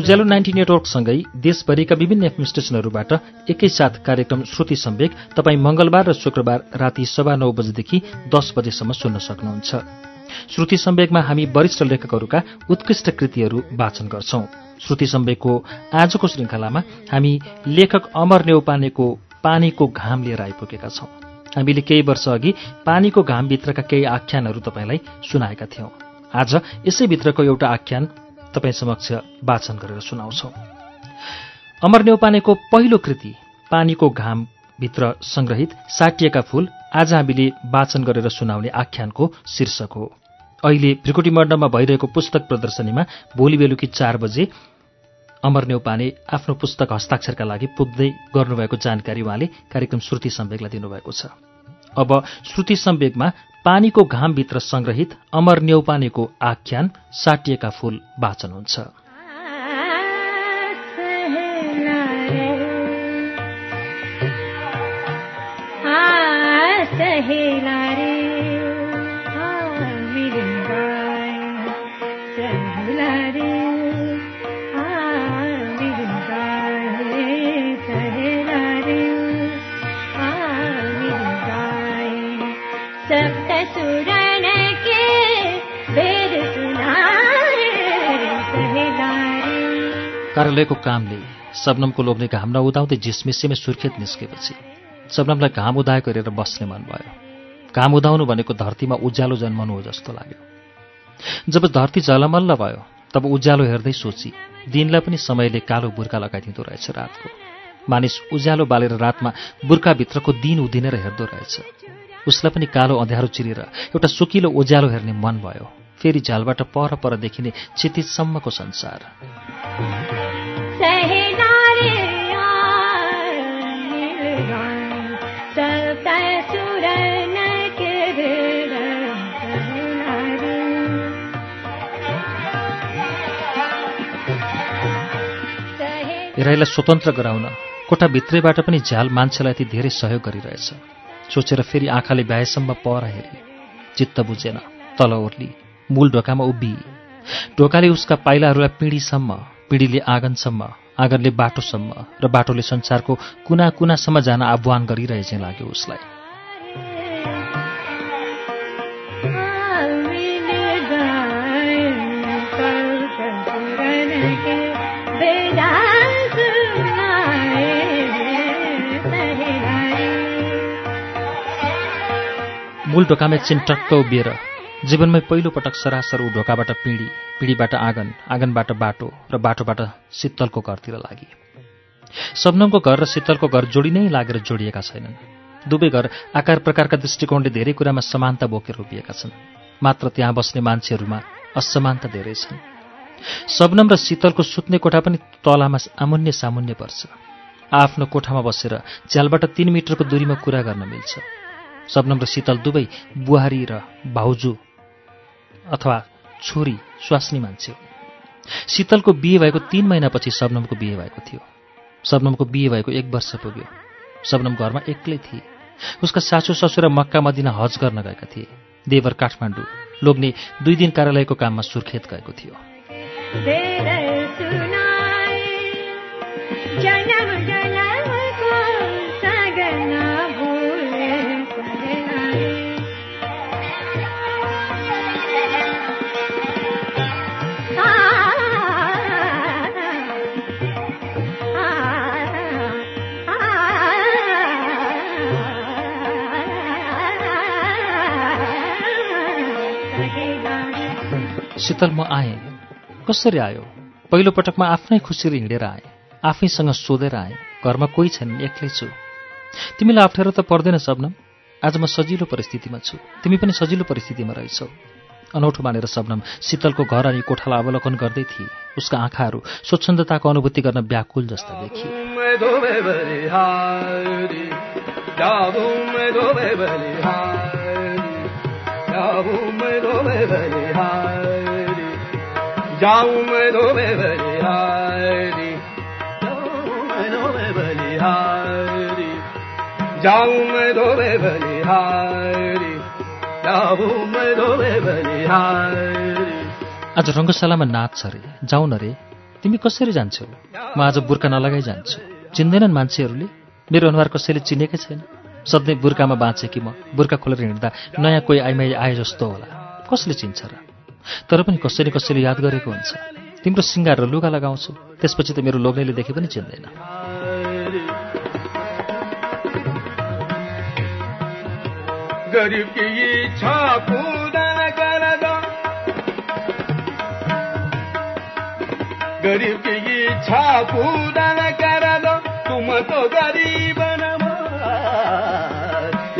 उज्यालो ninety नेटवर्कसँगै देशभरिका विभिन्न FM स्टेशनहरूबाट एकैसाथ कार्यक्रम श्रुति सम्वेक तपाईँ मंगलबार र शुक्रबार राति सवा नौ बजेदेखि दस बजेसम्म सुन्न सक्नुहुन्छ। श्रुति सम्वेकमा हामी वरिष्ठ लेखकहरूका उत्कृष्ट कृतिहरू वाचन गर्छौं। श्रुति सम्वेकको आजको श्रृङ्खलामा हामी लेखक अमर नेउपानेको पानीको घाम लिएर आइपुगेका छौं। हामीले केही वर्ष अघि पानीको घामभित्रका केही आख्यानहरू तपाईँलाई सुनाएका थियौं। आज यसैभित्रको एउटा आख्यान तपाईँ समक्ष वाचन गरेर सुनाउँछौ। अमर नेउपानेको पहिलो कृति पानीको घामभित्र संग्रहित साटिएका फूल आज हामीले वाचन गरेर सुनाउने आख्यानको शीर्षक हो। अहिले भ्रिकुटी मण्डपमा भइरहेको पुस्तक प्रदर्शनीमा भोलि बेलुकी चार बजे अमर नेउपाने आफ्नो पुस्तक हस्ताक्षरका लागि पुग्दै गर्नुभएको जानकारी उहाँले कार्यक्रम श्रुति सम्वेकलाई दिनुभएको छ। अब श्रुति सम्वेकमा पानीको घामभित्र संग्रहित अमर नेउपानेको आख्यान साटिएका फूल वाचन हुन्छ। कार्यालयको कामले सबनमको लोग्ने घाम नउदाउँदै झिसमिसेमै सुर्खेत निस्केपछि सबनमलाई घाम उदाएको हेरेर बस्ने मन भयो। घाम उदाउनु भनेको धरतीमा उज्यालो जन्मनु हो जस्तो लाग्यो। जब धरती जलमल्ल भयो तब उज्यालो हेर्दै सोची दिनलाई पनि समयले कालो बुर्खा लगाइदिँदो रहेछ रातको। मानिस उज्यालो बालेर रातमा बुर्खाभित्रको दिन उधिनेर हेर्दो रहेछ। उसलाई पनि कालो अँध्यारो चिरेर एउटा सुकिलो उज्यालो हेर्ने मन भयो। फेरि झ्यालबाट पर पर देखिने क्षितिजसम्मको संसार। हेराइलाई स्वतन्त्र गराउन कोठाभित्रैबाट पनि झ्याल मान्छेलाई ती धेरै सहयोग गरिरहेछ। सोचेर फेरि आँखाले भ्याएसम्म पर हेरे। चित्त बुझेन तल ओर्ली मूल ढोकामा उभिए। ढोकाले उसका पाइलाहरूलाई पिँढीसम्म पिँढीले आँगनसम्म आँगनले बाटोसम्म र बाटोले संसारको कुना कुनासम्म जान आह्वान गरिरहे चाहिँ लाग्यो उसलाई। मूल ढोकामा चिन्टक्क उभिएर जीवनमै पहिलो पटक सरासर ऊ ढोकाबाट पिँढी पिँढीबाट आँगन आँगनबाट बाटो र बाटोबाट शीतलको घरतिर लागि। सबनमको घर र शीतलको घर जोडी नै लागेर जोडिएका छैनन्। दुवै घर आकार प्रकारका दृष्टिकोणले धेरै कुरामा समानता बोकेर उभिएका छन्। मात्र त्यहाँ बस्ने मान्छेहरूमा असमानता धेरै छन्। सबनम र शीतलको सुत्ने कोठा पनि तलामा आमुन्य सामुन्य पर्छ। आफ्नो कोठामा बसेर झ्यालबाट तीन मिटरको दूरीमा कुरा गर्न मिल्छ। सबनम र शीतल दुवै बुहारी र भाउजू अथवा छोरी स्वास्नी मान्छे शीतलको बिहे भएको तीन महिनापछि सबनमको बिहे भएको थियो। सबनमको बिहे भएको एक वर्ष पुग्यो। सबनम घरमा एक्लै थिए। उसका सासु ससुरा मक्का मदिना हज गर्न गएका थिए। देवर काठमाडौँ लोग्ने दुई दिन कार्यालयको काममा सुर्खेत गएको थियो। शीतल म आएँ। कसरी आयो? पहिलो पटकमा आफ्नै खुसीले हिँडेर आएँ। आफैसँग सोधेर आएँ घरमा कोही छैन एक्लै छु। तिमीलाई अप्ठ्यारो त पर्दैन सबनम आज म सजिलो परिस्थितिमा छु। तिमी पनि सजिलो परिस्थितिमा रहेछौ। अनौठो मानेर सबनम शीतलको घर अनि कोठालाई अवलोकन गर्दै थिए। उसका आँखाहरू स्वच्छन्दताको अनुभूति गर्न व्याकुल जस्ता देखिए। आज रङ्गशालामा नाच छ रे जाउँ न रे। तिमी कसरी जान्छौ? म आज बुर्खा नलगाइ जान्छु। चिन्दैनन् मान्छेहरूले? मेरो अनुहार कसैले चिनेकै छैन। सधैँ बुर्खामा बाँचे कि म बुर्खा खोलेर हिँड्दा नयाँ कोही आइमाई आए जस्तो होला। कसले चिन्छ र? तर पनि कसैले कसैले याद गरेको हुन्छ। तिम्रो सिङ्गार र लुगा लगाउँछु त्यसपछि त मेरो लोग्नेले देखे पनि चिन्दैन।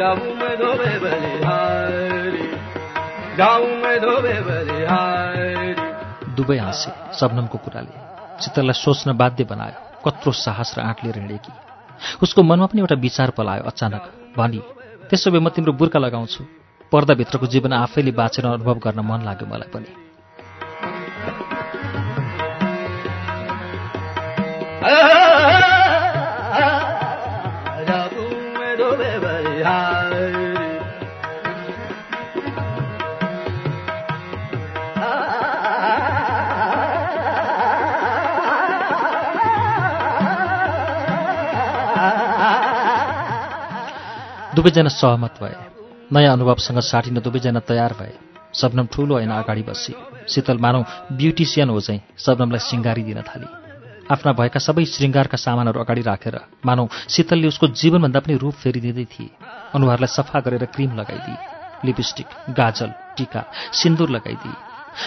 जाऊं जाऊं धोबे दुवै हाँसे सबनमको कुराले चित्तलाई सोच्न बाध्य बनायो कत्रो साहस र आँट लिएर हिँडेकी उसको मनमा पनि एउटा विचार पलायो अचानक भनी त्यसो भए म तिम्रो बुर्का लगाउँछु। पर्दाभित्रको जीवन आफैले बाँचेर अनुभव गर्न मन लाग्यो मलाई पनि। दुवैजना सहमत भए। नयाँ अनुभवसँग साटिन दुवैजना तयार भए। सबनम ठूलो ऐना अगाडि बसी। शीतल मानौ ब्युटिसियन हो चाहिँ सबनमलाई सिङ्गारी दिन थाली। आफ्ना भएका सबै श्रृङ्गारका सामानहरू अगाडि राखेर मानौ शीतलले उसको जीवनभन्दा पनि रूप फेरिदिँदै थिए। अनुहारलाई सफा गरेर क्रिम लगाइदिए। लिपस्टिक गाजल टिका सिन्दुर लगाइदिए।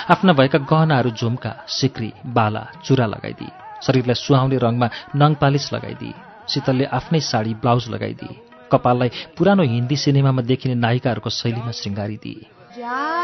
आफ्ना भएका गहनाहरू झुम्का सिक्री बाला चुरा लगाइदिए। शरीरलाई सुहाउने रङमा नङ पालिस लगाइदिए। शीतलले आफ्नै साडी ब्लाउज लगाइदिए। कपाललाई पुरानो हिन्दी सिनेमामा देखिने नायिकाहरूको शैलीमा श्रृङ्गारिदिए जा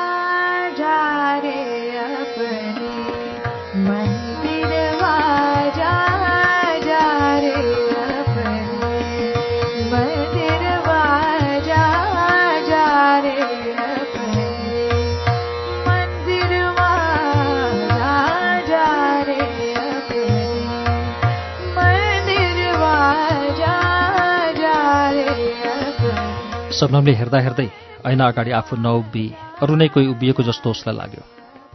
सबनमले हेर्दा हेर्दै ऐना अगाडि आफू नउभिए अरू नै कोही उभिएको जस्तो उसलाई लाग्यो।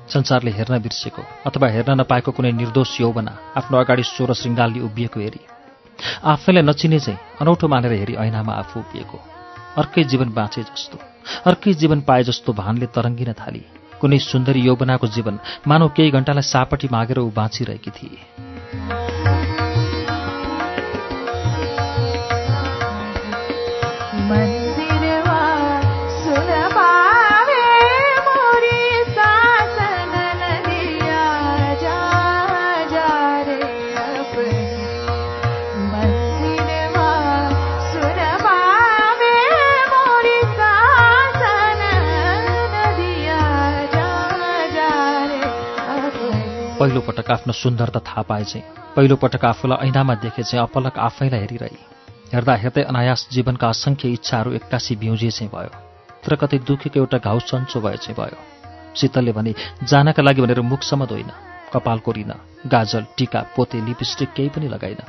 संसारले हेर्न बिर्सेको अथवा हेर्न नपाएको कुनै निर्दोष यौवना आफ्नो अगाडि स्वर श्रृङ्गालले उभिएको हेरी। आफैलाई नचिने चाहिँ अनौठो मानेर हेरी ऐनामा आफू उभिएको। अर्कै जीवन बाँचे जस्तो अर्कै जीवन पाए जस्तो भानले तरङ्गिन थाली। कुनै सुन्दरी यौवनाको जीवन मानव केही घण्टालाई सापटी मागेर ऊ बाँचिरहेकी थिए। पटक आफ्नो सुन्दरता थाहा पाए चाहिँ। पहिलो पटक आफूलाई ऐनामा देखे चाहिँ अपलक आफैलाई हेरिरहे। हेर्दा हेर्दै अनायास जीवनका असङ्ख्य इच्छाहरू एक्कासी बिउजे चाहिँ भयो। तर कतै दुखेको एउटा घाउ सन्चो भए चाहिँ भयो। शीतलले भने जानका लागि भनेर मुखसम्म धोइन कपाल कोरिन गाजल टिका पोते लिपस्टिक केही पनि लगाइन।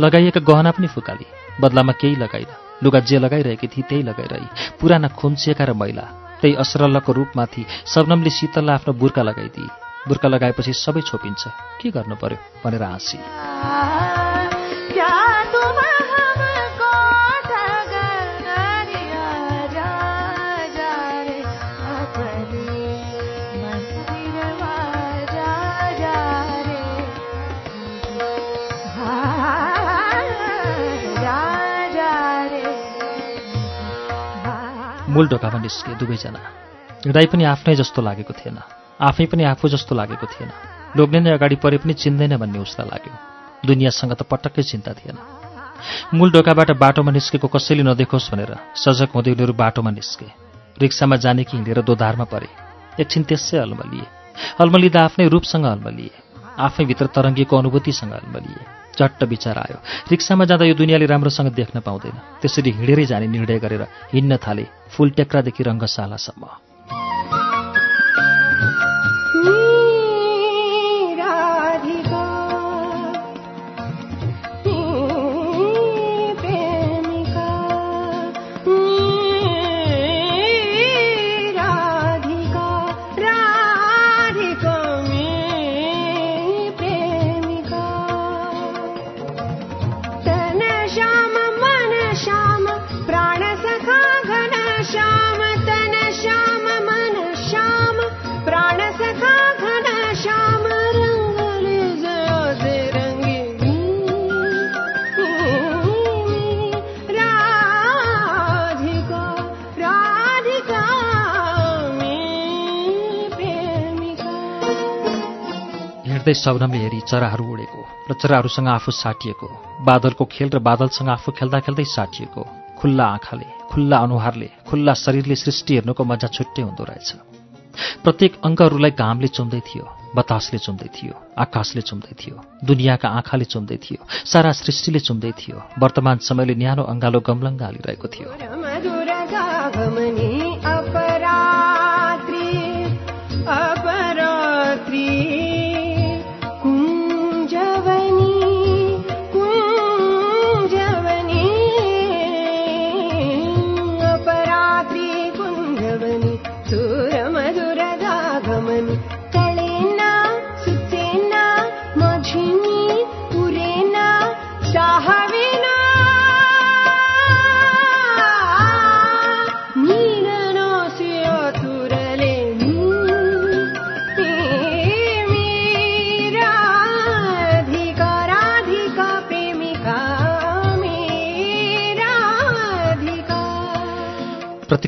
लगाइएका गहना पनि फुकाली। बदलामा केही लगाइन। लुगा जे लगाइरहेकी थिए त्यही लगाइरही। पुराना खुम्चिएका र मैला। त्यही असरल्लको रूपमाथि सबनमले शीतललाई आफ्नो बुर्का लगाइदिए। बुर्का लगाएपछि सबै छोपिन्छ। के गर्नु पर्यो भनेर हाँसी। मूल ढोकामा निस्के दुवैजना। हिँडाइ पनि आफ्नै जस्तो लागेको थिएन। आफै पनि आफू जस्तो लागेको थिएन। लोग्ने नै अगाडि परे पनि चिन्दैन भन्ने उसलाई लाग्यो। दुनियाँसँग त पटक्कै चिन्ता थिएन। मूल ढोकाबाट बाटोमा निस्केको कसैले नदेखोस् भनेर सजग हुँदै उनीहरू बाटोमा निस्के। रिक्सामा जाने कि हिँडेर दोधारमा परे। एकछिन त्यसै अल्मलिए। अल्मलिँदा आफ्नै रूपसँग अल्मलिए। आफैभित्र तरङ्गिएको अनुभूतिसँग अल्मलिए। झट्ट विचार आयो। रिक्सामा जाँदा यो दुनियाँले राम्रोसँग देख्न पाउँदैन। त्यसरी हिँडेरै जाने निर्णय गरेर हिँड्न थाले फुलटेक्रादेखि रङ्गशालासम्म। हिँड्दै सबनमले हेरी चराहरू उडेको र चराहरूसँग आफू साटिएको। बादलको खेल र बादलसँग आफू खेल्दा खेल्दै साटिएको। खुल्ला आँखाले खुल्ला अनुहारले खुल्ला शरीरले सृष्टि हेर्नुको मजा छुट्टै हुँदो रहेछ। प्रत्येक अङ्गहरूलाई घामले चुम्दै थियो बतासले चुम्दै थियो आकाशले चुम्दै थियो दुनियाँका आँखाले चुम्दै थियो सारा सृष्टिले चुम्दै थियो वर्तमान समयले न्यानो अङ्गालो गमलङ्ग हालिरहेको थियो।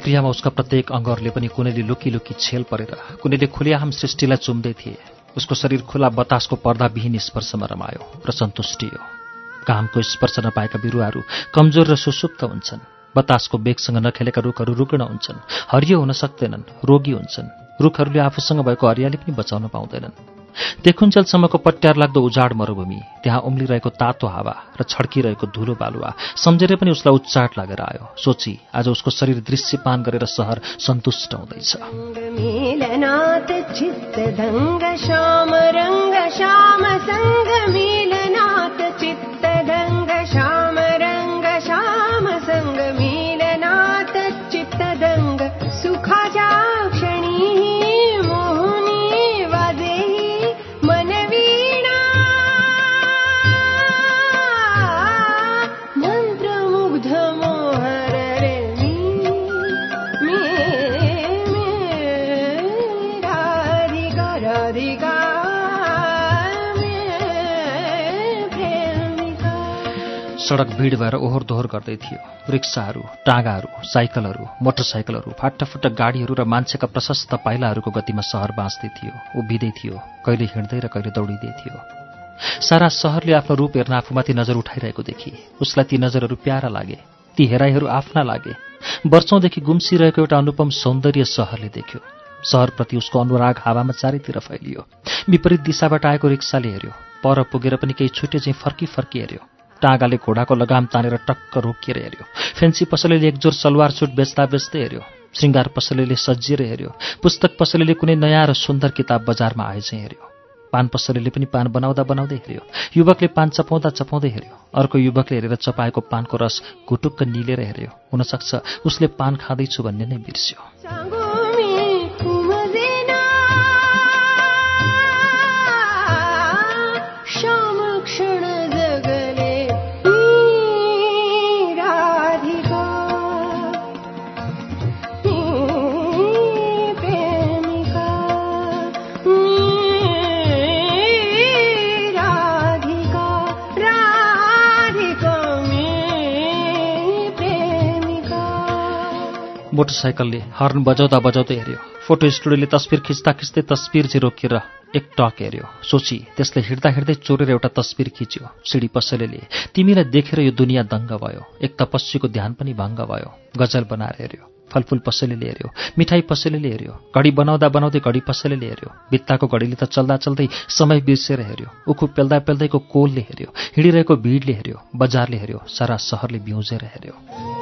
प्रतिक्रियामा उसका प्रत्येक अङ्गहरूले पनि कुनैले लुकी लुकी छेल परेर कुनैले खुलेआम सृष्टिलाई चुम्दै थिए। उसको शरीर खुला बतासको पर्दाविहीन स्पर्शमा रमायो र सन्तुष्टियो घामको स्पर्श नपाएका बिरुवाहरू कमजोर र सुसुप्त हुन्छन्। बतासको बेगसँग नखेलेका रुखहरू रुग्ण हुन्छन्। हरियो हुन सक्दैनन् रोगी हुन्छन्। रुखहरूले आफूसँग भएको हरियाली पनि बचाउन पाउँदैनन्। देखुन्जेलसम्मको पट्यार लाग्दो उजाड मरुभूमि त्यहाँ उम्लिरहेको तातो हावा र छड्किरहेको धुलो बालुवा सम्झेर पनि उसलाई उच्चाट लागेर आयो। सोची आज उसको शरीर दृश्यपान गरेर सहर सन्तुष्ट हुँदैछ। सडक भिड भएर ओहोर दोहोर गर्दै थियो। रिक्साहरू टाँगाहरू साइकलहरू मोटरसाइकलहरू फाटाफुट्ट गाडीहरू र मान्छेका प्रशस्त पाइलाहरूको गतिमा सहर बाँच्दै थियो। उभिँदै थियो कहिले हिँड्दै र कहिले दौडिँदै थियो। सारा सहरले आफ्नो रूप हेर्न आफूमाथि नजर उठाइरहेको देखि। उसलाई ती नजरहरू प्यारा लागे ती हेराइहरू आफ्ना लागे। वर्षौंदेखि गुम्सिरहेको एउटा अनुपम सौन्दर्य सहरले देख्यो। सहरप्रति उसको अनुराग हावामा चारैतिर फैलियो। विपरीत दिशाबाट आएको रिक्साले हेऱ्यो। पर पुगेर पनि केही छुट्यो चाहिँ फर्की फर्की हेऱ्यो। टाँगाले घोडाको लगाम तानेर टक्क रोकिएर हेऱ्यो। फेन्सी पसलेले एकजोर सलवार सुट बेच्दा बेच्दै हेऱ्यो। श्रृङ्गार पसलेले सजिएर हेऱ्यो। पुस्तक पसलेले कुनै नयाँ र सुन्दर किताब बजारमा आए चाहिँ हेऱ्यो। पान पसलेले पनि पान बनाउँदा बनाउँदै हेऱ्यो। युवकले पान चपाउँदा चपाउँदै हेऱ्यो। अर्को युवकले हेरेर चपाएको पानको रस घुटुक्क निलेर हेऱ्यो। हुनसक्छ उसले पान खाँदैछु भन्ने नै बिर्स्यो। मोटरसाइकलले हर्न बजाउँदा बजाउँदै हेऱ्यो। फोटो स्टुडियोले तस्बिर खिच्दा खिच्दै तस्बिर चाहिँ रोकिएर एक टक हेऱ्यो। सोची त्यसले हिँड्दा हिँड्दै चोरेर एउटा तस्बिर खिच्यो। सिडी पसलेले तिमीलाई देखेर यो दुनियाँ दङ्ग भयो। एक तपस्वीको ध्यान पनि भङ्ग भयो। गजल बनाएर हेऱ्यो। फलफुल पसलेले हेऱ्यो। मिठाई पसलेले हेऱ्यो। घडी बनाउँदा बनाउँदै घडी पसलेले हेऱ्यो। भित्ताको घडीले त चल्दा चल्दै समय बिर्सेर हेऱ्यो। उखु पेल्दा पेल्दैको कोलले हेऱ्यो। हिँडिरहेको भिडले हेऱ्यो। बजारले हेऱ्यो। सारा सहरले बिउजेर हेऱ्यो।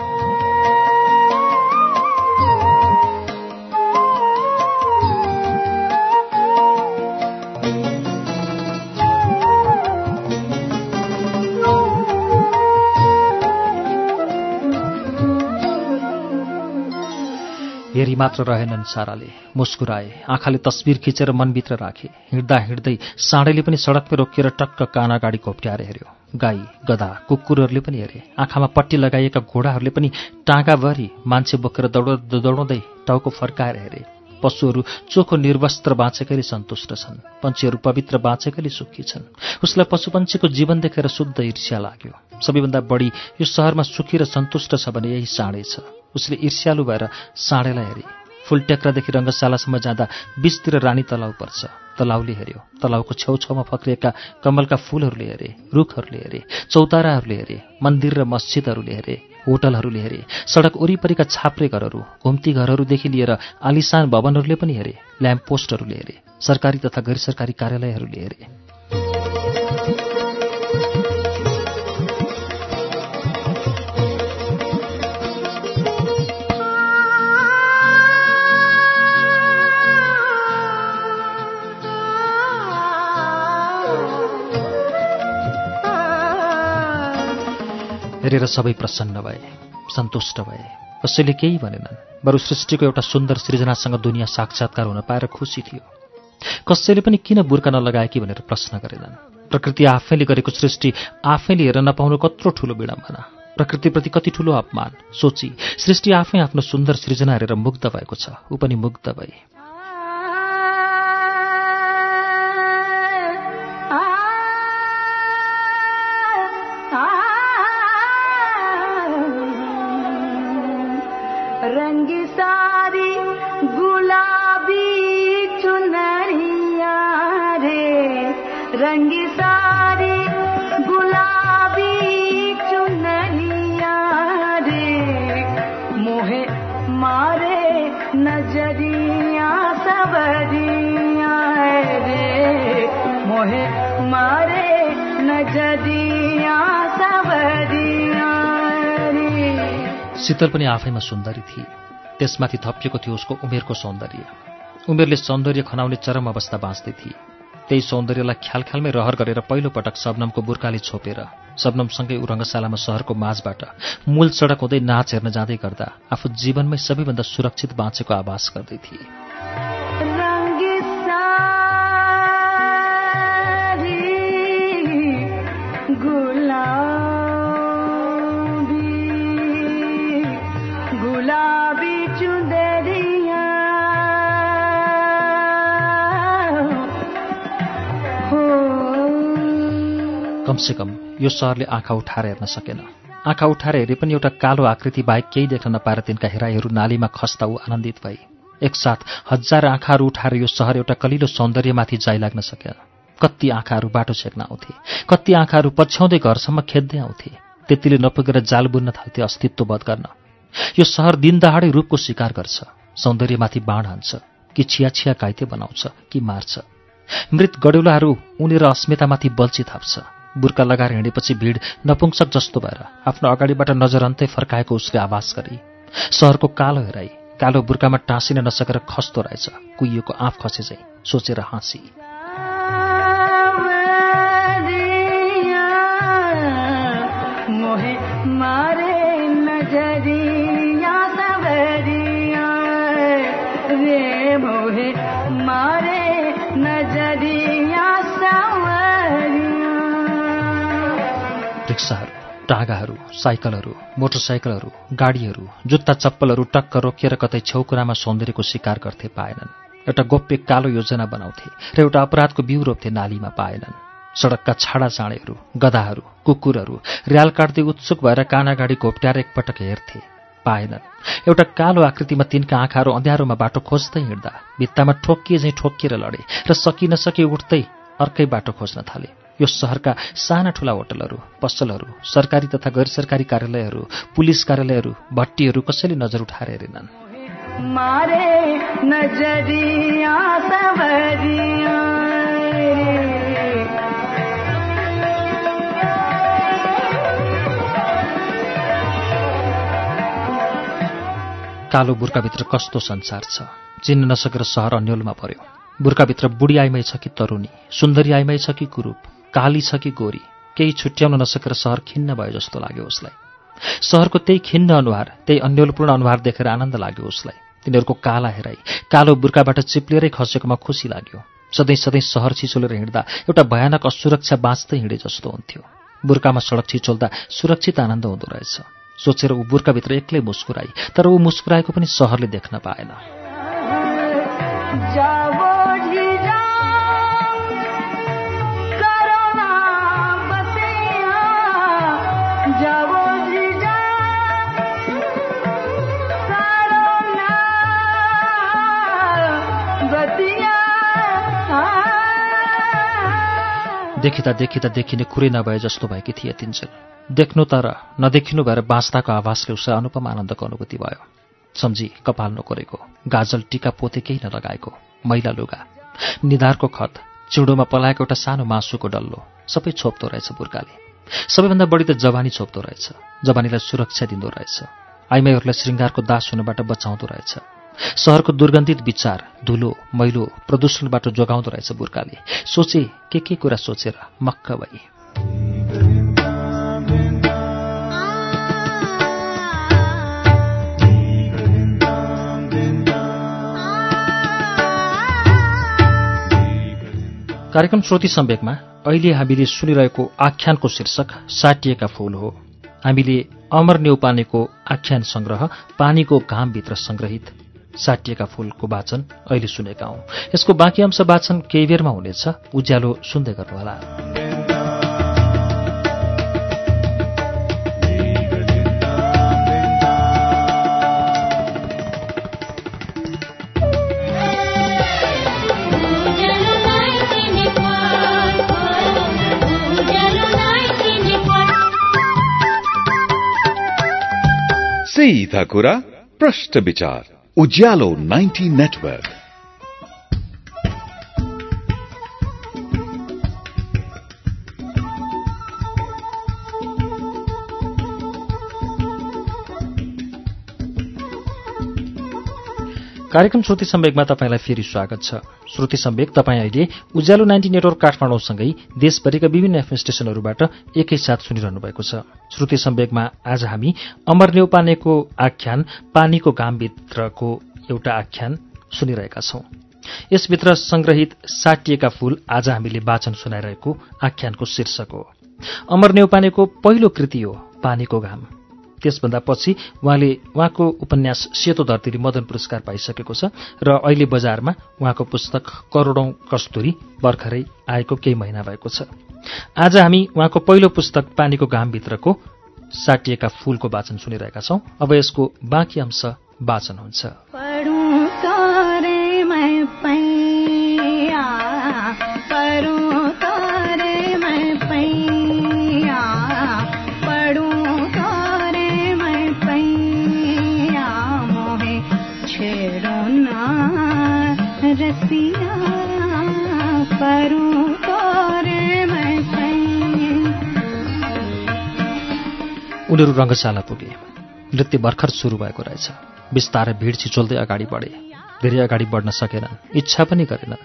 मात्र रहेनन् साराले। मुस्कुराए आँखाले तस्बिर खिचेर मनभित्र राखे। हिँड्दा हिँड्दै साँडेले पनि सडकमै रोकिएर टक्क काना गाडी घोप्ट्याएर हेऱ्यो। गाई गधा कुकुरहरूले पनि हेरे। आँखामा पट्टी लगाइएका घोडाहरूले पनि टाँगाभरि मान्छे बोकेर दौड दौडाउँदै टाउको फर्काएर हेरे। पशुहरू चोखो निर्वस्त्र बाँचेकैले सन्तुष्ट छन्। पन्छीहरू पवित्र बाँचेकैले सुखी छन्। उसलाई पशुपन्छीको जीवन देखेर शुद्ध ईर्ष्या लाग्यो। सबैभन्दा बढी यो सहरमा सुखी र सन्तुष्ट छ भने यही साँडे छ। उसले ईर्ष्यालु भएर साँडेलाई हेरे। फुलटेक्रादेखि रङ्गशालासम्म जाँदा बिचतिर रानी तलाउ पर्छ। तलाउले हेऱ्यो। तलाउको छेउछाउमा फक्रिएका कमलका फूलहरूले हेरे रुखहरूले हेरे चौताराहरूले हेरे मन्दिर र मस्जिदहरूले हेरे होटलहरूले हेरे सडक वरिपरिका छाप्रे घरहरू घुम्ती घरहरूदेखि लिएर आलिसान भवनहरूले पनि हेरे ल्याम्प पोस्टहरूले हेरे सरकारी तथा गैर सरकारी कार्यालयहरूले हेरे। हेरेर सबै प्रसन्न भए सन्तुष्ट भए। कसैले केही भनेनन् बरु सृष्टिको एउटा सुन्दर सृजनासँग दुनियाँ साक्षात्कार हुन पाएर खुसी थियो। कसैले पनि किन बुर्का नलगाएकी भनेर प्रश्न गरेनन्। प्रकृति आफैले गरेको सृष्टि आफैले हेर्न नपाउनु कत्रो ठुलो विडम्बना। प्रकृतिप्रति कति ठुलो अपमान। सोची सृष्टि आफै आफ्नो सुन्दर सृजना हेरेर मुग्ध भएको छ। ऊ पनि मुग्ध भए। शीतल पनि आफैमा सुन्दरी थिए। त्यसमाथि थपिएको थियो उसको उमेरको सौन्दर्य। उमेरले सौन्दर्य खनाउने चरम अवस्था बाँच्दै थिए। त्यही सौन्दर्यलाई ख्याल ख्यालमै रहर गरेर पहिलो पटक शबनमको बुर्काले छोपेर शबनमसँगै ऊ रङ्गशालामा सहरको माझबाट मूल सडक हुँदै नाच हेर्न जाँदै गर्दा आफू जीवनमै सबैभन्दा सुरक्षित बाँचेको आभास गर्दै थिए। कमसेकम यो सहरले आँखा उठाएर हेर्न सकेन। आँखा उठाएर हेरे पनि एउटा कालो आकृति बाहेक केही देख्न नपाएर तिनका हेराइहरू नालीमा खस्दा ऊ आनन्दित भई एकसाथ हजार आँखाहरू उठाएर यो सहर एउटा कलिलो सौन्दर्यमाथि जाइ लाग्न सकेन कति आँखाहरू बाटो छेक्न आउँथे। कति आँखाहरू पछ्याउँदै घरसम्म खेद्दै आउँथे। त्यतिले नपुगेर जाल बुन्न थाल्थे अस्तित्ववध गर्न। यो सहर दिनदहाडै रूपको शिकार गर्छ। सौन्दर्यमाथि बाण हान्छ। कि छिया छिया काइते बनाउँछ कि मार्छ। मृत गडौलाहरू उनेर अस्मितामाथि बल्छी थाप्छ। बुर्का लगाएर हिँडेपछि भिड नपुंसक जस्तो भएर आफ्नो अगाडिबाट नजर अन्तै फर्काएको उसले आभास गरी सहरको कालो हेराई कालो बुर्कामा टाँसिन नसकेर खस्तो रहेछ कुहिएको आँप खसे चाहिँ सोचेर हाँसी। टाँगाहरू साइकलहरू मोटरसाइकलहरू गाडीहरू जुत्ता चप्पलहरू टक्क रोकिएर कतै छेउकुरामा सौन्दर्यको शिकार गर्थे पाएनन्। एउटा गोप्य कालो योजना बनाउँथे र एउटा अपराधको बिउ रोप्थे नालीमा पाएनन्। सडकका छाडा चाँडेहरू गधाहरू कुकुरहरू र्याल काट्दै उत्सुक भएर कानागाडी घोप्ट्याएर एकपटक हेर्थे पाएनन्। एउटा कालो आकृतिमा तिनका आँखाहरू अँध्यारोमा बाटो खोज्दै हिँड्दा भित्तामा ठोक्किए झैँ ठोक्किएर लडे र सकि नसकी उठ्दै अर्कै बाटो खोज्न थाले। यो सहरका साना ठुला होटलहरू पसलहरू सरकारी तथा गैर सरकारी कार्यालयहरू पुलिस कार्यालयहरू भट्टीहरू कसैले नजर उठाएर हेरेनन्। कालो बुर्काभित्र कस्तो संसार छ? चिन्न नसकेर सहर अन्यलमा पर्यो। बुर्काभित्र बुढी आइमै छ कि तरुणी? सुन्दरी आइमै छ कि कुरूप? काली छ कि गोरी केही छुट्याउन नसकेर सहर खिन्न भयो जस्तो लाग्यो उसलाई। सहरको त्यही खिन्न अनुहार त्यही अन्यलपूर्ण अनुहार देखेर आनन्द लाग्यो उसलाई। तिनीहरूको काला हेराई कालो बुर्काबाट चिप्लिएरै खसेकोमा खुसी लाग्यो। सधैँ सधैँ सहर छिचोलेर हिँड्दा एउटा भयानक असुरक्षा बाँच्दै हिँडे जस्तो हुन्थ्यो। बुर्कामा सडक छिचोल्दा सुरक्षित आनन्द हुँदो रहेछ। सोचेर ऊ बुर्काभित्र एक्लै मुस्कुराई तर ऊ मुस्कुराएको पनि सहरले देख्न पाएन। देखिँदा देखिँदा देखिने कुरै नभए जस्तो भएकी थिए तिनजेल। देख्नु तर नदेखिनु भएर बाँच्दाको आवासले उसलाई अनुपम आनन्दको अनुभूति भयो। सम्झी कपाल नकोरेको गाजल टिका पोते केही नलगाएको मैला लुगा निधारको खत चिउँडोमा पलाएको एउटा सानो मासुको डल्लो सबै छोप्दो रहेछ बुर्काले सबैभन्दा बढी त जवानी छोप्दो रहेछ जवानीलाई सुरक्षा दिँदो रहेछ। आइमाईहरूलाई श्रृङ्गारको दास हुनबाट बचाउँदो रहेछ। सहरको दुर्गन्धित विचार धुलो मैलो प्रदूषणबाट जोगाउँदो रहेछ बुर्काले सोचे के के कुरा सोचेर मक्क भई। कार्यक्रम श्रोति सम्वेकमा अहिले हामीले सुनिरहेको आख्यानको शीर्षक साटिएका फूल हो। हामीले अमर नेउपानेको आख्यान संग्रह पानीको घामभित्र संग्रहित साटिएका फूलको वाचन अहिले सुनेका हौं। यसको बाँकी अंश वाचन केही बेरमा हुनेछ। उज्यालो सुन्दै गर्नुहोला। सीधा कुरा प्रश्न विचार। उज्यालो 90 नेटवर्क कार्यक्रम श्रुति सम्वेकमा तपाईँलाई फेरि स्वागत छ। श्रुति सम्वेक तपाईँ अहिले उज्यालो नाइन्टी नेटवर्क काठमाडौँसँगै देशभरिका विभिन्न एफएम स्टेशनहरूबाट एकैसाथ सुनिरहनु भएको छ। श्रुति सम्वेकमा आज हामी अमर नेउपानेको आख्यान पानीको घामभित्रको एउटा आख्यान सुनिरहेका छौं। यसभित्र संग्रहित साटिएका फूल आज हामीले वाचन सुनाइरहेको आख्यानको शीर्षक हो। अमर नेउपानेको पहिलो कृति हो पानीको घाम। त्यसभन्दा पछि उहाँले उहाँको उपन्यास सेतो धरतीले मदन पुरस्कार पाइसकेको छ र अहिले बजारमा उहाँको पुस्तक करोडौं कस्तुरी भर्खरै आएको केही महिना भएको छ। आज हामी उहाँको पहिलो पुस्तक पानीको घामभित्रको साटिएका फूलको वाचन सुनिरहेका छौं। अब यसको बाँकी अंश वाचन हुन्छ। उनीहरू रङ्गशाला पुगे। नृत्य भर्खर सुरु भएको रहेछ। बिस्तारै भिड छिचोल्दै अगाडि बढे। धेरै अगाडि बढ्न सकेनन् इच्छा पनि गरेनन्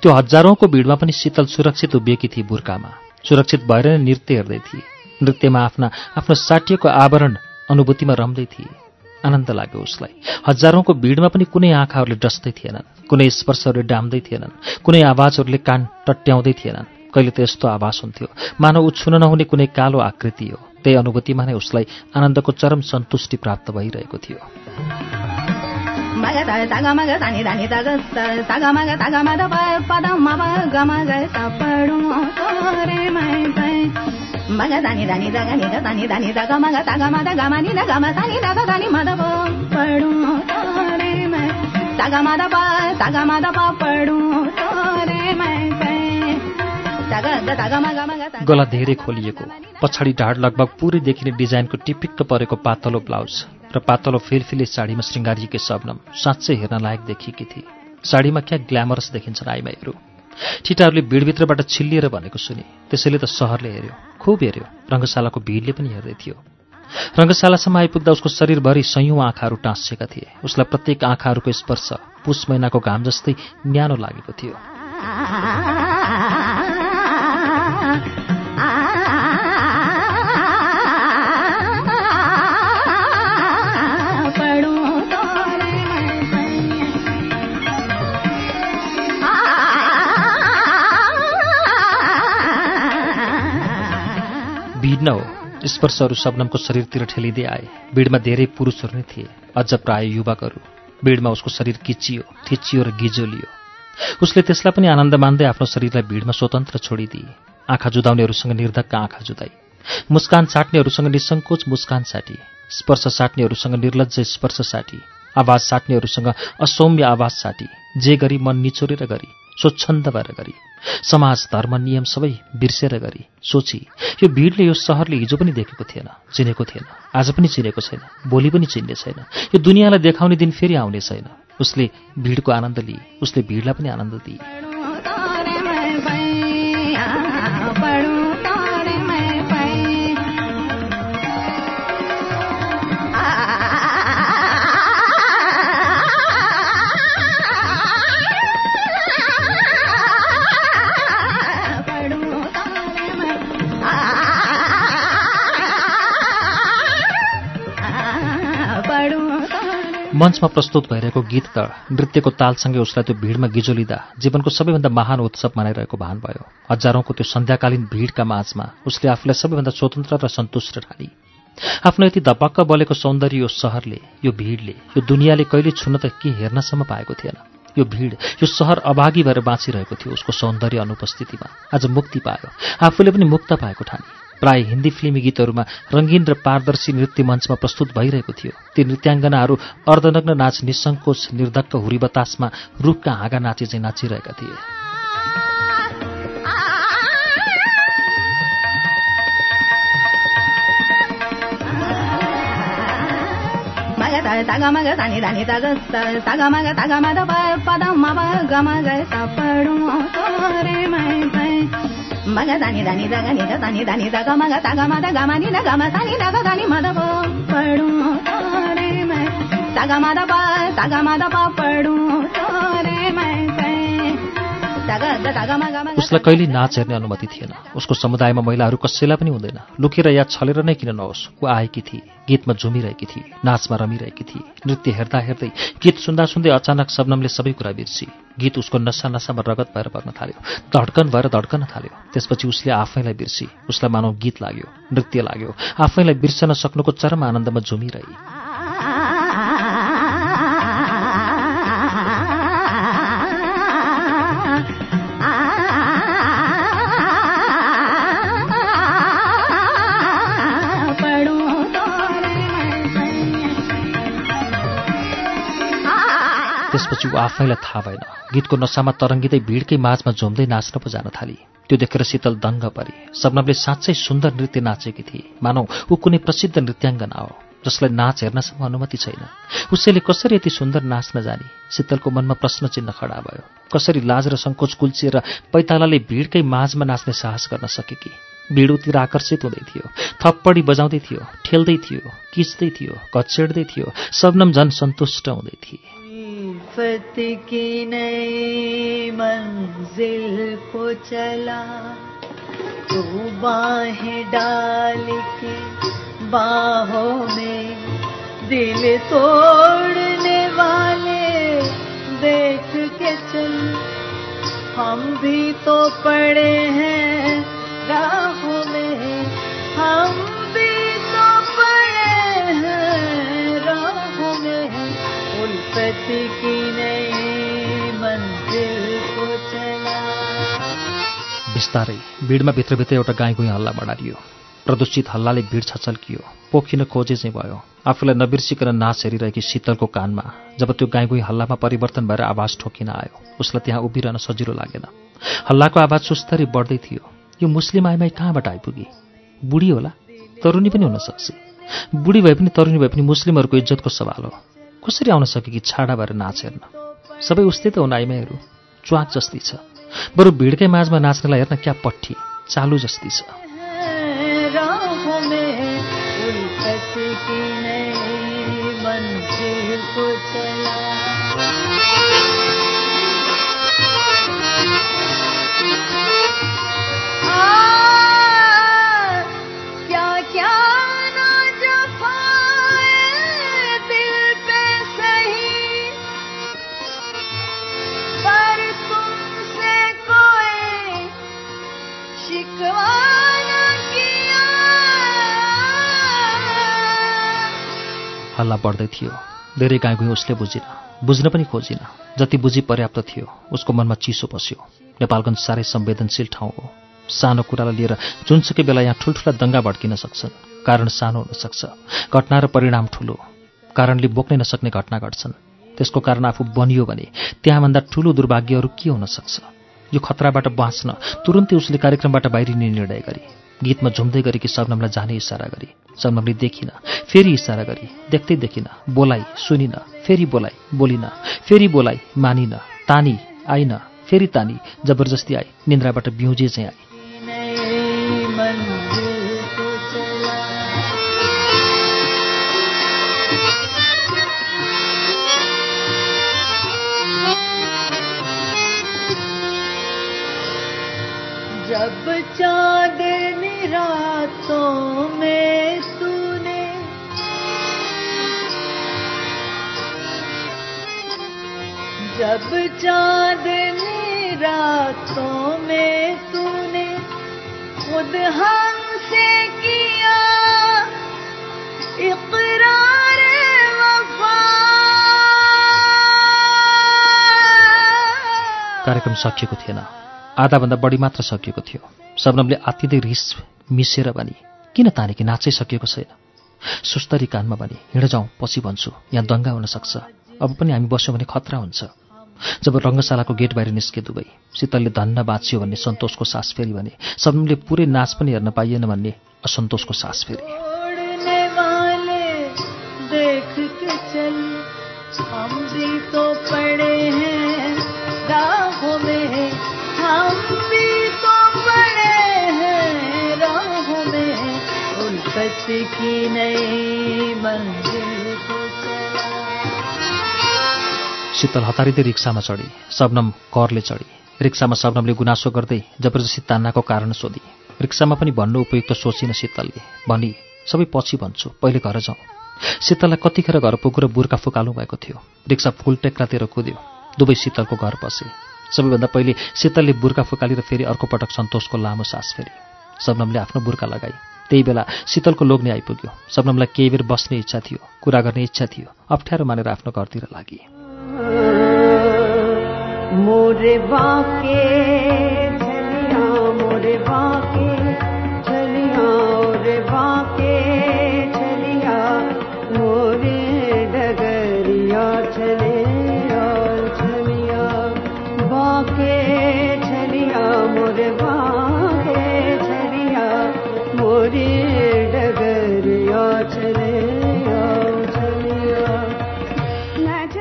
त्यो हजारौंको भिडमा पनि शीतल सुरक्षित उभिएकी थिए बुर्कामा सुरक्षित भएर नै नृत्य हेर्दै थिए। नृत्यमा आफ्ना आफ्नो साटिएको आवरण अनुभूतिमा रम्दै थिए। आनन्द लाग्यो उसलाई। हजारौंको भिडमा पनि कुनै आँखाहरूले डस्दै थिएनन्। कुनै स्पर्शहरूले डाम्दै थिएनन्। कुनै आवाजहरूले कान टट्याउँदै थिएनन्। कहिले त यस्तो आवाज हुन्थ्यो। मानव ऊ छुन नहुने कुनै कालो आकृति हो। त्यही अनुभूतिमा नै उसलाई आनन्दको चरम सन्तुष्टि प्राप्त भइरहेको थियो। मग सा ग मग सा नि धा नि ध ग सा ग मग सा ग म ध प प द म प पढूं तोरे गला धेरै खोलिएको। पछाडि ढाड लगभग पुरै देखिने डिजाइनको टिपिक्क परेको पातलो ब्लाउज र पातलो फिलफिले साडीमा श्रृङ्गारिएकी शबनम साँच्चै हेर्न लायक देखिएकी थिए। साडीमा क्या ग्ल्यामरस देखिन्छन् आइमाईहरू ठिटाहरूले भिडभित्रबाट छिल्लिएर भनेको सुने। त्यसैले त सहरले हेऱ्यो खुब हेऱ्यो रङ्गशालाको भिडले पनि हेर्दै थियो। रङ्गशालासम्म आइपुग्दा उसको शरीरभरि सयौँ आँखाहरू टाँसिएका थिए। उसलाई प्रत्येक आँखाहरूको स्पर्श पुस महिनाको घाम जस्तै न्यानो लागेको थियो। हो स्पर्शहरू शबनमको शरीरतिर ठेलिँदै आए। भिडमा धेरै पुरुषहरू नै थिए अझ प्राय युवकहरू। भिडमा उसको शरीर किचियो थिचियो र गिजोलियो। उसले त्यसलाई पनि आनन्द मान्दै आफ्नो शरीरलाई भिडमा स्वतन्त्र छोडिदिए। आँखा जुदाउनेहरूसँग निर्धक्क आँखा जुदाई। मुस्कान साट्नेहरूसँग निसङ्कोच मुस्कान साटी। स्पर्श साट्नेहरूसँग निर्लज स्पर्श साटी। आवाज साट्नेहरूसँग असौम्य आवाज साटी। जे गरी मन निचोरेर गरी। स्वच्छन्द भएर गरी समाज धर्म नियम सबै बिर्सेर गरी सोची यो भिडले यो सहरले हिजो पनि देखेको थिएन चिनेको थिएन आज पनि चिनेको छैन भोलि पनि चिन्ने छैन यो दुनियाँलाई देखाउने दिन फेरि आउने छैन। उसले भिडको आनन्द लिए उसले भिडलाई पनि आनन्द दिए। मञ्चमा प्रस्तुत भइरहेको गीत त नृत्यको तालसँगै उसलाई त्यो भिडमा गिजोलिँदा जीवनको सबैभन्दा महान उत्सव मनाइरहेको भान भयो। हजारौंको त्यो सन्ध्याकालीन भिडका माझमा उसले आफूलाई सबैभन्दा स्वतन्त्र र सन्तुष्ट ठानी। आफ्नो यति धपक्क बलेको सौन्दर्य यो सहरले यो भिडले यो दुनियाँले कहिले छुन त के हेर्नसम्म पाएको थिएन। यो भिड यो सहर अभागी भएर बाँचिरहेको थियो उसको सौन्दर्य अनुपस्थितिमा। आज मुक्ति पायो। आफूले पनि मुक्त पाएको ठानी। प्राय हिन्दी फिल्मी गीतहरूमा रङ्गीन र पारदर्शी नृत्य मञ्चमा प्रस्तुत भइरहेको थियो। ती नृत्याङ्गनाहरू अर्धनग्न नाच निसङ्कोच निर्धक्क हुरी बतासमा रूपका हाँगा नाचे चाहिँ नाचिरहेका थिए। మగ దాని దాని దగ నిజ దాని దాని దగ మగ తగ మద గమని దగ మని దగ దాని మద పడు తగ మద పగ మద పడు రే మై उसलाई कहिल्यै नाच हेर्ने अनुमति थिएन। उसको समुदायमा महिलाहरू कसैलाई पनि हुँदैन। लुकेर या छलेर नै किन नहोस्? ऊ आएकी थिए? गीतमा झुमिरहेकी थिए? नाचमा रमिरहेकी थिए? नृत्य हेर्दा हेर्दै गीत सुन्दा सुन्दै अचानक शबनमले सबै कुरा बिर्सी। गीत उसको नसा नसामा रगत भएर बग्न थाल्यो। धड्कन भएर धड्कन थाल्यो। त्यसपछि उसले आफैलाई बिर्सी। उसलाई मानव गीत लाग्यो नृत्य लाग्यो। आफैलाई बिर्सन सक्नुको चरम आनन्दमा झुमिरहे। त्यसपछि ऊ आफैलाई थाहा भएन। गीतको नसामा तरङ्गिँदै भिडकै माझमा झुम्दै नाच्न पो जान थाली। त्यो देखेर शीतल दङ्ग परे। सबनबले साँच्चै सुन्दर नृत्य नाचेकी थिए। मानौ ऊ कुनै प्रसिद्ध नृत्याङ्गना हो जसलाई नाच हेर्नसम्म अनुमति छैन। उसैले कसरी यति सुन्दर नाच्न जाने? शीतलको मनमा प्रश्न चिन्ह खडा भयो। कसरी लाज र सङ्कोच कुल्चिएर पैतालाले भिडकै माझमा नाच्ने साहस गर्न सकेकी? भिडुतिर आकर्षित हुँदै थियो। थप्पडी बजाउँदै थियो ठेल्दै थियो किच्दै थियो कचेड्दै थियो। सबनम झन सन्तुष्ट हुँदै थिए। फत की नई मंजिल को चला। तू बाहें डाल के बाहों में दिल तोड़ने वाले देख के चल। हम भी तो पड़े हैं राहों में, हम उल्फत की नई को चला। बिस्तारै भिडमा भित्रभित्र एउटा गाई गुई हल्ला बढारियो। प्रदूषित हल्लाले भिड छचल्कियो। पोखिन खोजे चाहिँ भयो। आफूलाई नबिर्सिकन नाच हेरिरहेकी शीतलको कानमा जब त्यो गाई गुई हल्लामा परिवर्तन भएर आवाज ठोकिन आयो उसलाई त्यहाँ उभिरहन सजिलो लागेन। हल्लाको आवाज सुस्तरी बढ्दै थियो। यो मुस्लिम आइमाई कहाँबाट आइपुगी? बुढी होला? तरुनी पनि हुन सक्छ। बुढी भए पनि तरुनी भए पनि मुस्लिमहरूको इज्जतको सवाल हो। कसरी आउन सके कि छाडा भएर नाच हेर्न? सबै उस्तै त हुन् आइमाईहरू। च्वाक जस्ती छ। बरु भिडकै माझमा नाच्नेलाई हेर्न क्या पट्ठी? चालु जस्ती छ। राहों हल्ला बढ्दै थियो। धेरै गाईगुई उसले बुझिन बुझ्न पनि खोजिन। जति बुझी पर्याप्त थियो उसको मनमा चिसो पस्यो नेपालगञ्ज साह्रै संवेदनशील ठाउँ हो। सानो कुरालाई लिएर जुनसुकै बेला यहाँ ठुल्ठुला दङ्गा भड्किन सक्छन्। कारण सानो हुन सक्छ। घटना र परिणाम ठुलो। कारणले बोक्नै नसक्ने घटना घट्छन्। त्यसको कारण आफू बनियो भने त्यहाँभन्दा ठुलो दुर्भाग्यहरू के हुन सक्छ? यो खतराबाट बाँच्न तुरुन्तै उसले कार्यक्रमबाट बाहिरिने निर्णय गरे। गीतमा झुम्दै गरेकी शबनमलाई जाने इसारा गरी। शबनमले देखिन फेरि इसारा गरी देख्दै देखिन बोलाइ सुनिन फेरि बोलाइ बोलिन फेरि बोलाइ मानिन तानी आइन फेरि तानी जबरजस्ती आई निन्द्राबाट बिउजे चाहिँ आई जब चांदनी जब चांदनी रातों में तूने खुद हमसे किया इकरार वफा। कार्यक्रम सकिएको थिएन। आधाभन्दा बढी मात्र सकिएको थियो। सबनमले आत्तिँदै रिस मिसेर भने किन ताने कि नाचै सकिएको छैन? सुस्तरी कानमा भने हिँड जाउँ पछि भन्छु। यहाँ दङ्गा हुन सक्छ। अब पनि हामी बस्यौँ भने खतरा हुन्छ। जब रङ्गशालाको गेट बाहिर निस्के दुवै शीतलले धन्न बाँचियो भन्ने सन्तोषको सास फेरि भने सबनमले पुरै नाच पनि हेर्न पाइएन भन्ने असन्तोषको सास फेरि। के शीतल हतारिँदै रिक्सामा चढी सबनम करले चढी। रिक्सामा सबनमले गुनासो गर्दै जबरजस्ती तान्नाको कारण सोधी। रिक्सामा पनि भन्नु उपयुक्त सोचिन शीतलले। भनी सबै पछि भन्छु पहिले घर जाउँ। शीतललाई कतिखेर घर पुगेर बुर्का फुकाल्नु भएको थियो। रिक्सा फुल टेक्रातिर कुद्यो। दुवै शीतलको घर पसे सबैभन्दा पहिले शीतलले बुर्का फुकालेर फेरि अर्को पटक सन्तोषको लामो सास फेरि। सबनमले आफ्नो बुर्का लगाई। त्यही बेला शीतलको लोग्ने आइपुग्यो। सबनमलाई केही बेर बस्ने इच्छा थियो कुरा गर्ने इच्छा थियो अप्ठ्यारो मानेर आफ्नो घरतिर लागि। मोरे बाके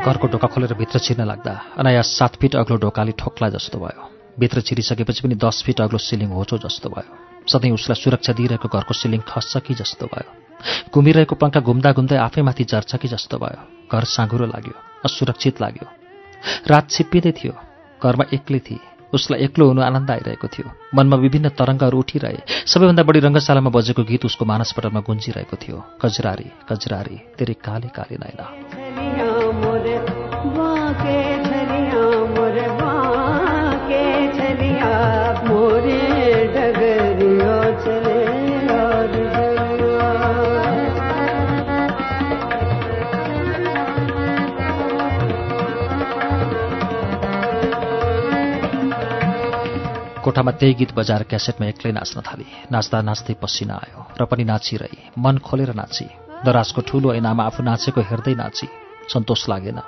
घरको ढोका खोलेर भित्र छिर्न लाग्दा अनायास सात फिट अग्लो ढोकाले ठोक्ला जस्तो भयो। भित्र छिरिसकेपछि पनि दस फिट अग्लो सिलिङ होचो जस्तो भयो। सधैँ उसलाई सुरक्षा दिइरहेको घरको सिलिङ खस्छ कि जस्तो भयो। घुमिरहेको पङ्खा घुम्दा घुम्दै आफैमाथि झर्छ कि जस्तो भयो। घर साँघुरो लाग्यो असुरक्षित लाग्यो। रात छिप्पिँदै थियो। घरमा एक्लै थिए। उसलाई एक्लो हुनु आनन्द आइरहेको थियो। मनमा विभिन्न तरङ्गहरू उठिरहे। सबैभन्दा बढी रङ्गशालामा बजेको गीत उसको मानसपटलमा गुन्जिरहेको थियो। कजरारी कजरारी तेरे काले काले नाइना कोठामा त्यही गीत बजाएर क्यासेटमा एक्लै नाच्न थाले। नाच्दा नाच्दै पसिना आयो र पनि नाचिरहे। मन खोलेर नाची। दराजको ठुलो ऐनामा आफू नाचेको हेर्दै नाची। सन्तोष लागेन।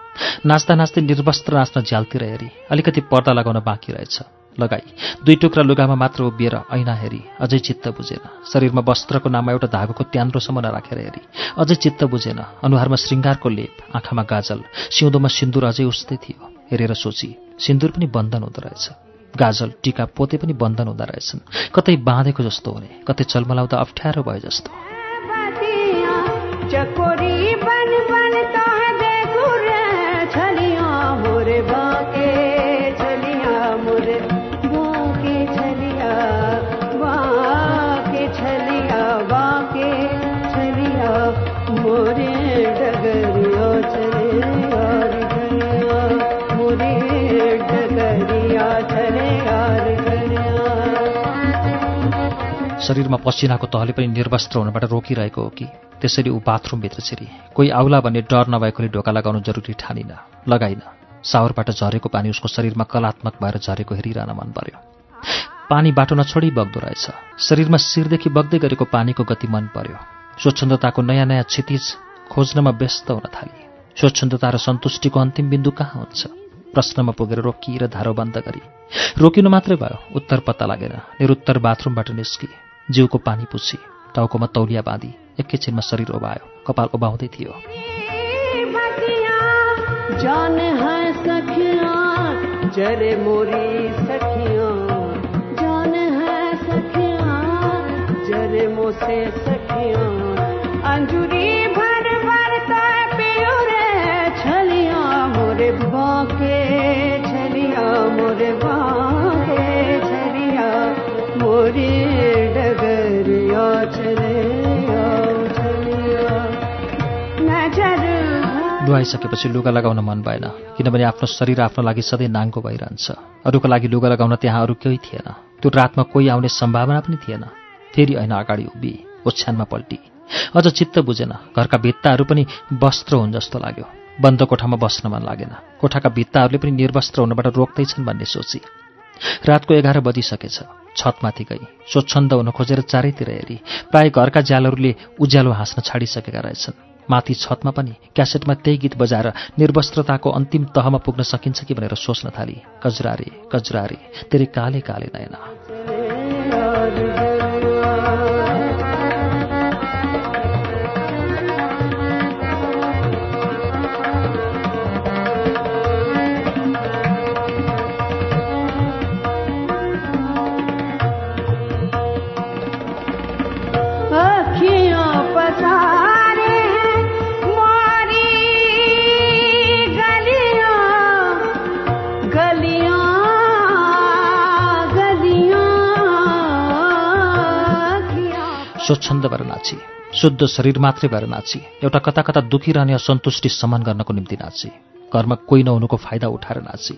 नाच्दा नाच्दै निर्वस्त्र नाच्न झ्यालतिर हेरी। अलिकति पर्दा लगाउन बाँकी रहेछ। लगाई। दुई टुक्रा लुगामा मात्र उभिएर ऐना हेरी। अझै चित्त बुझेन। शरीरमा वस्त्रको नाममा एउटा धागोको त्यान्द्रोसम्म नराखेर हेरी। अझै चित्त बुझेन। अनुहारमा श्रृङ्गारको लेप आँखामा गाजल। सिउँदोमा सिन्दुर अझै उस्तै थियो। हेरेर सोची सिन्दुर पनि बन्धन हुँदो रहेछ। गाजल टिका पोते पनि बन्धन हुँदो रहेछन्। कतै बाँधेको जस्तो हुने। कतै चलमलाउँदा अप्ठ्यारो भए जस्तो। शरीरमा पसिनाको तहले पनि निर्वस्त्र हुनबाट रोकिरहेको हो कि? त्यसरी ऊ बाथरुमभित्र छिरी। कोही आउला भन्ने डर नभएकोले ढोका लगाउनु जरुरी ठानिन। लगाइन। सावरबाट झरेको पानी उसको शरीरमा कलात्मक भएर झरेको हेरिरहन मन पर्यो। पानी बाटो नछोडी बग्दो रहेछ। शरीरमा शिरदेखि बग्दै गरेको पानीको गति मन पर्यो। स्वच्छन्दताको नयाँ नयाँ क्षितिज खोज्नमा व्यस्त हुन थाली। स्वच्छन्दता र सन्तुष्टिको अन्तिम बिन्दु कहाँ हुन्छ? प्रश्नमा पुगेर रोकिएर धारो बन्द गरी। रोकिनु मात्रै भयो। उत्तर पत्ता लागेन। निरुत्तर बाथरुमबाट निस्की। जिउको पानी पुछी टाउकोमा तौलिया बाँधी एकैछिनमा शरीर ओभायो कपाल ओभाउँदै थियो। जान नुहाइसकेपछि लुगा लगाउन मन भएन किनभने आफ्नो शरीर आफ्नो लागि सधैँ नाङ्गो भइरहन्छ। अरूको लागि लुगा लगाउन त्यहाँ अरू केही थिएन। त्यो रातमा कोही आउने सम्भावना पनि थिएन। फेरि ऐना अगाडि उभि ओछ्यानमा पल्टी। अझ चित्त बुझेन घरका भित्ताहरू पनि वस्त्र हुन् जस्तो लाग्यो। बन्द कोठामा बस्न मन लागेन। कोठाका भित्ताहरूले पनि निर्वस्त्र हुनबाट रोक्दैछन् भन्ने सोची। रातको एघार बजिसकेछ। छतमाथि गई। स्वच्छन्द हुन खोजेर चारैतिर हेरी। प्राय घरका ज्यालहरूले उज्यालो हाँस्न छाडिसकेका रहेछन्। माथि छतमा पनि क्यासेटमा त्यही गीत बजाएर निर्वस्त्रताको अन्तिम तहमा पुग्न सकिन्छ कि भनेर सोच्न थाली। कजरारे कजरारे तेरे काले काले नयना। स्वच्छन्द भएर नाची शुद्ध शरीर मात्रै भएर नाची एउटा कता कता दुखिरहने असन्तुष्टि समन गर्नको निम्ति नाची घरमा कोही नहुनुको फाइदा उठाएर नाची।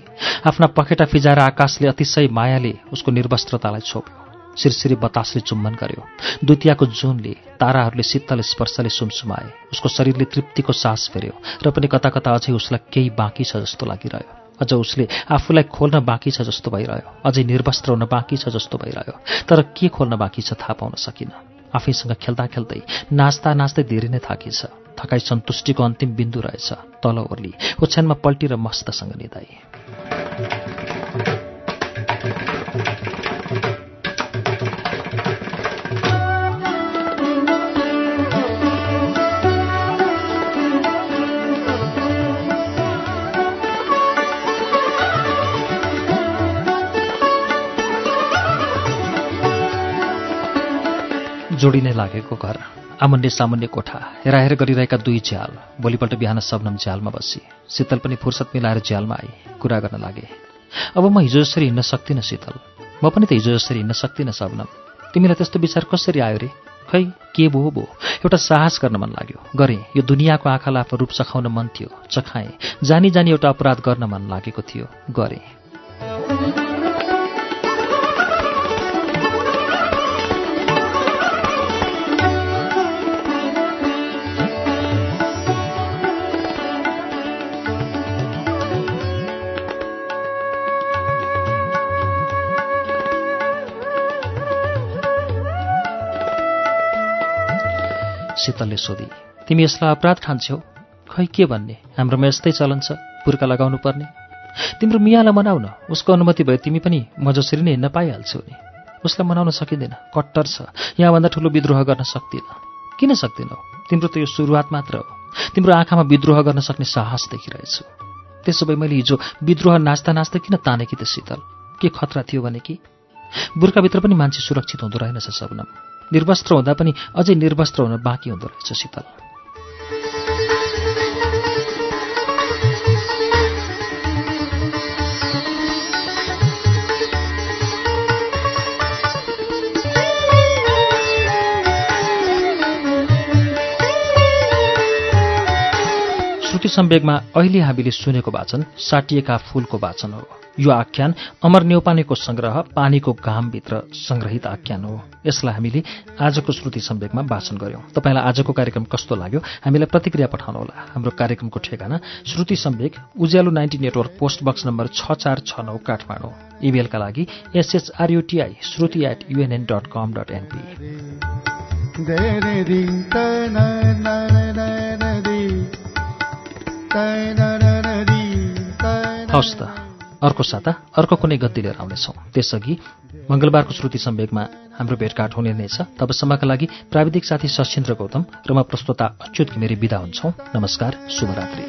आफ्ना पखेटा फिजाएर आकाशले अतिशय मायाले उसको निर्वस्त्रतालाई छोप्यो सिरसिरी बतासले चुम्बन गर्यो। द्वितीयको जुनले ताराहरूले शीतल स्पर्शले सुमसुमाए उसको शरीरले तृप्तिको सास फेर्यो र पनि कता कता अझै उसलाई केही बाँकी छ जस्तो लागिरह्यो। अझ उसले आफूलाई खोल्न बाँकी छ जस्तो भइरह्यो अझै निर्वस्त्र हुन बाँकी छ जस्तो भइरह्यो तर के खोल्न बाँकी छ थाहा पाउन सकिन। आफैसँग खेल्दा खेल्दै नाच्दा नाच्दै धेरै नै थाकिन्छ थकाइ सन्तुष्टिको अन्तिम बिन्दु रहेछ तल ओर्ली ओछ्यानमा पल्टी र मस्तसँग निधाई जोडिने लागेको घर आमुन्ने सामुन्ने कोठा हेराहेर गरिरहेका दुई झ्याल भोलिपल्ट बिहान सबनम झ्यालमा बसी शीतल पनि फुर्सद मिलाएर झ्यालमा आई कुरा गर्न लागे। अब म हिजो जसरी हिँड्न सक्दिनँ शीतल। म पनि त हिजो जसरी हिँड्न सक्दिनँ सबनम। तिमीलाई त्यस्तो विचार कसरी आयो रे? खै के भो भो? एउटा साहस गर्न मन लाग्यो। गरेँ यो दुनियाँको आँखालाई आफ्नो रूप चखाउन मन थियो चखाएँ। जानी जानी एउटा अपराध गर्न मन लागेको थियो। गरेँ शीतलले सोधी तिमी यसलाई अपराध ठान्छौ? खै के भन्ने? हाम्रोमा यस्तै चलन छ बुर्का लगाउनु पर्ने। तिम्रो मियालाई मनाउ न। उसको अनुमति भए तिमी पनि म जसरी नै हिँड्न पाइहाल्छौ नि। उसलाई मनाउन सकिँदैन। कट्टर छ। यहाँभन्दा ठुलो विद्रोह गर्न सक्दिनँ। किन सक्दिनौ? तिम्रो त यो सुरुवात मात्र हो। तिम्रो आँखामा विद्रोह गर्न सक्ने साहस देखिरहेछु। त्यसो भए मैले हिजो विद्रोह नाच्दा नाच्दा किन तानेकी त शीतल के खतरा थियो भने कि? बुर्खाभित्र पनि मान्छे सुरक्षित हुँदो रहेनछ सबनम निर्वस्त्र हुँदा पनि अझै निर्वस्त्र हुन बाँकी हुँदो रहेछ शीतल। सम्वेगमा अहिले हामीले सुनेको वाचन साटिएका फूलको वाचन हो। यो आख्यान अमर नेौपानेको संग्रह पानीको घामभित्र संग्रहित आख्यान हो। यसलाई हामीले आजको श्रुति सम्वेगमा वाचन गर्यौं तपाईँलाई आजको कार्यक्रम कस्तो लाग्यो? हामीलाई प्रतिक्रिया पठाउनुहोला। हाम्रो कार्यक्रमको ठेगाना Shruti Samveg Ujyaalo ninety network post box number छ चार छ नौ काठमाडौँ। इमेलका लागि S H R U T I Shruti at U N N dot com dot N P हवस् त। अर्को साता अर्को कुनै गद्दी लिएर आउनेछौँ। त्यसअघि मङ्गलबारको श्रुति सम्वेगमा हाम्रो भेटघाट हुने नै छ। तबसम्मका लागि प्राविधिक साथी सशेन्द्र गौतम र म प्रस्तोता अच्युत घिमिरे विदा हुन्छौँ। नमस्कार शुभरात्रि।